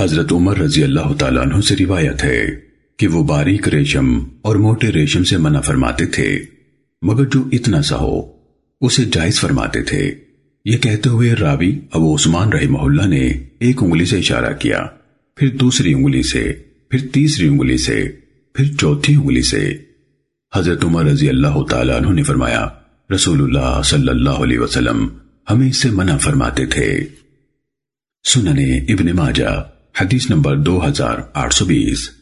حضرت عمر رضی اللہ تعالیٰ عنہ سے روایت ہے کہ وہ باریک ریشم اور موٹے ریشم سے منع فرماتے تھے، مگر جو اتنا سا ہو، اسے جائز فرماتے تھے۔ یہ کہتے ہوئے راوی ابو عثمان رحمہ اللہ نے ایک انگلی سے اشارہ کیا، پھر دوسری انگلی سے، پھر تیسری انگلی سے، پھر چوتھی انگلی سے۔ حضرت عمر رضی اللہ تعالیٰ عنہ نے فرمایا رسول اللہ صلی اللہ علیہ وسلم ہمیں اس سے منع فرماتے تھے۔ سننے ابن ماجہ حدیث نمبر دو ہزار آٹھ سو بیس۔